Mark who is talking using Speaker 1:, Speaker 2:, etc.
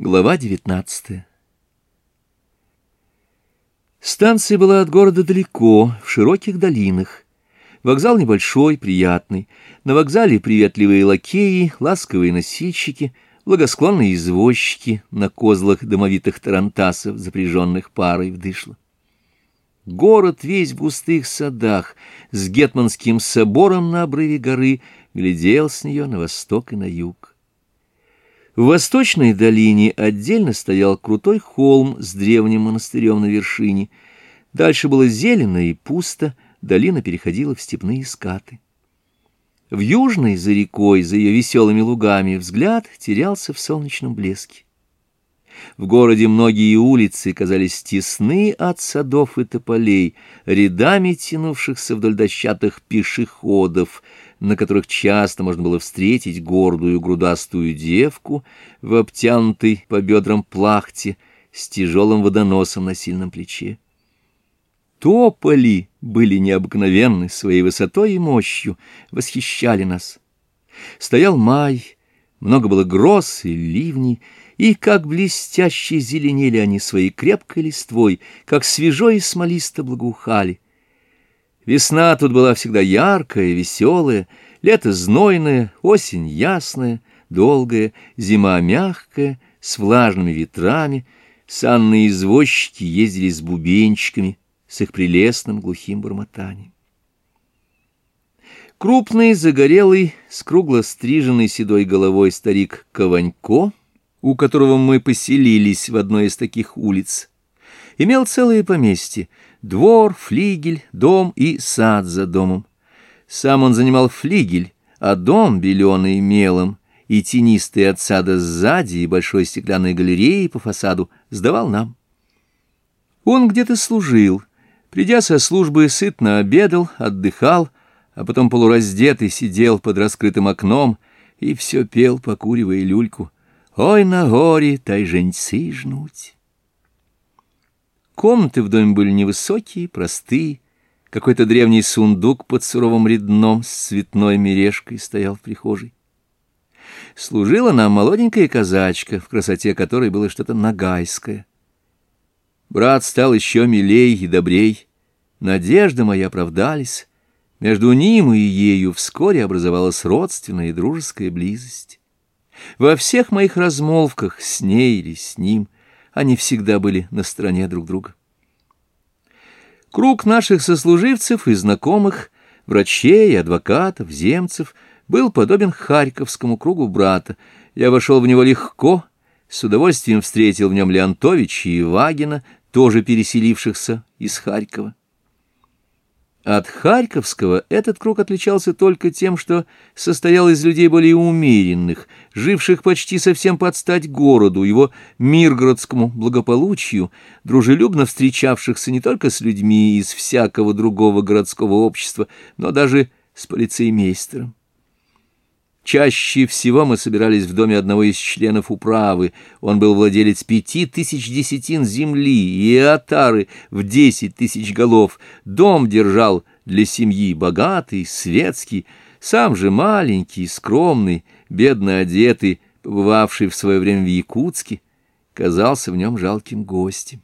Speaker 1: Глава 19 Станция была от города далеко, в широких долинах. Вокзал небольшой, приятный. На вокзале приветливые лакеи, ласковые носильщики, благосклонные извозчики на козлах домовитых тарантасов, запряженных парой в дышло. Город весь в густых садах, с Гетманским собором на обрыве горы, глядел с нее на восток и на юг. В восточной долине отдельно стоял крутой холм с древним монастырем на вершине. Дальше было зелено и пусто, долина переходила в степные скаты. В южной, за рекой, за ее веселыми лугами, взгляд терялся в солнечном блеске. В городе многие улицы казались тесны от садов и тополей, рядами тянувшихся вдоль дощатых пешеходов — на которых часто можно было встретить гордую грудастую девку в обтянутой по бедрам плахте с тяжелым водоносом на сильном плече. Тополи были необыкновенны своей высотой и мощью, восхищали нас. Стоял май, много было гроз и ливней, и как блестяще зеленели они своей крепкой листвой, как свежо и смолисто благоухали — Весна тут была всегда яркая, веселая, лето знойное, осень ясная, долгая, зима мягкая, с влажными ветрами. Санные извозчики ездили с бубенчиками, с их прелестным глухим бормотанием. Крупный, загорелый, с кругло стриженной седой головой старик Кованько, у которого мы поселились в одной из таких улиц, имел целые поместье — двор, флигель, дом и сад за домом. Сам он занимал флигель, а дом, беленый мелом, и тенистый от сада сзади и большой стеклянной галереи по фасаду, сдавал нам. Он где-то служил, придя со службы, сытно обедал, отдыхал, а потом полураздетый сидел под раскрытым окном и все пел, покуривая люльку. «Ой, на горе, тай женьцы жнуть!» Комнаты в доме были невысокие, простые. Какой-то древний сундук под суровым редном с цветной мережкой стоял в прихожей. Служила нам молоденькая казачка, в красоте которой было что-то нагайское. Брат стал еще милей и добрей. Надежды мои оправдались. Между ним и ею вскоре образовалась родственная и дружеская близость. Во всех моих размолвках с ней или с ним — они всегда были на стороне друг друга. Круг наших сослуживцев и знакомых, врачей, адвокатов, земцев, был подобен Харьковскому кругу брата. Я вошел в него легко, с удовольствием встретил в нем Леонтовича и Вагина, тоже переселившихся из Харькова. От Харьковского этот круг отличался только тем, что состоял из людей более умеренных, живших почти совсем под стать городу, его миргородскому благополучию, дружелюбно встречавшихся не только с людьми из всякого другого городского общества, но даже с полицеймейстером. Чаще всего мы собирались в доме одного из членов управы. Он был владелец пяти тысяч десятин земли и отары в десять тысяч голов. Дом держал для семьи богатый, светский, сам же маленький, скромный, бедно одетый, бывавший в свое время в Якутске, казался в нем жалким гостем.